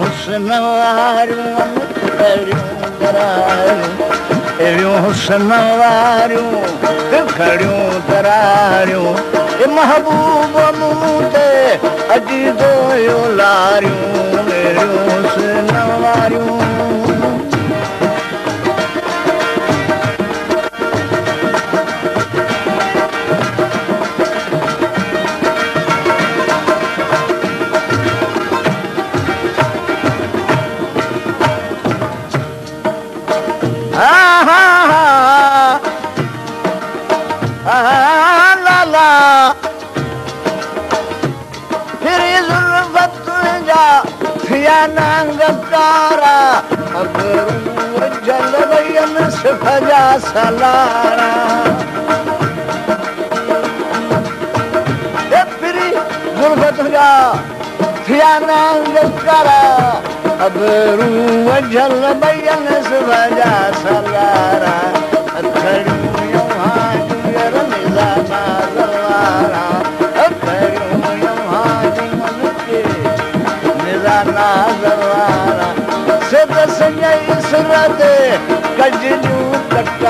حسن واريون اهڙيون دراريون اهڙيون حسن واريون کڙيون دراريون اے محبوب مون تے اجي دويو لاريون ज़ुल्फत तुंहिंजा थिया नंगकारा अगरू जल जा सलारा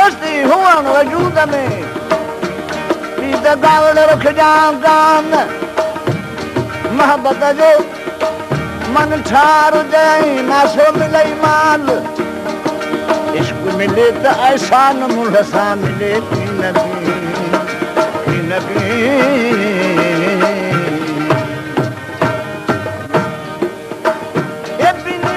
जो तान हस्ती हुअण वजूद में पीत गावड़ रख जा कान मोहब्बत जो मन ठार जई नासो मिलई माल इश्क मिले त एहसान मुल्ह सां मिले की नबी की नबी ये बिनी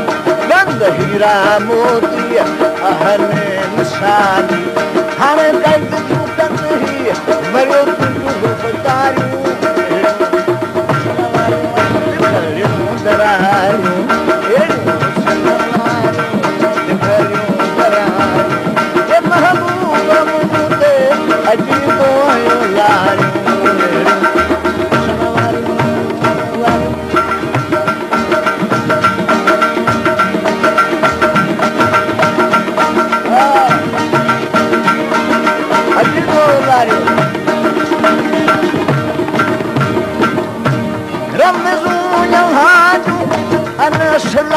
گند هيرا موتي اهني نشاني. هاڻي قيد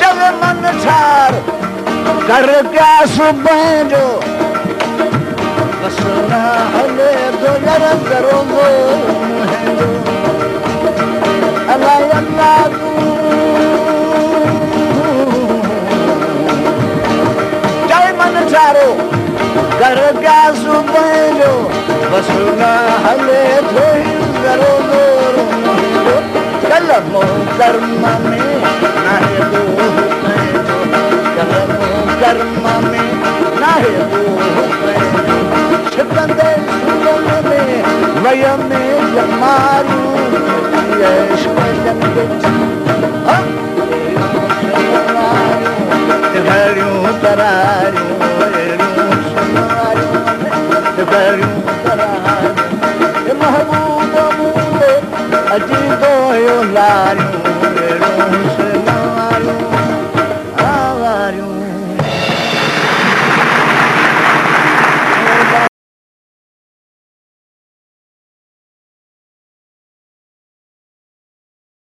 चल मन ठार कर क्या सुबह जो हले जय मन चारो कर क्या सुबह बसना हले ۾ وي ۾ جمارو يش جنگي گهريون تراريون اهڙيون سناريون گهريون تراريون محبوب مون کي اچي تو لاريون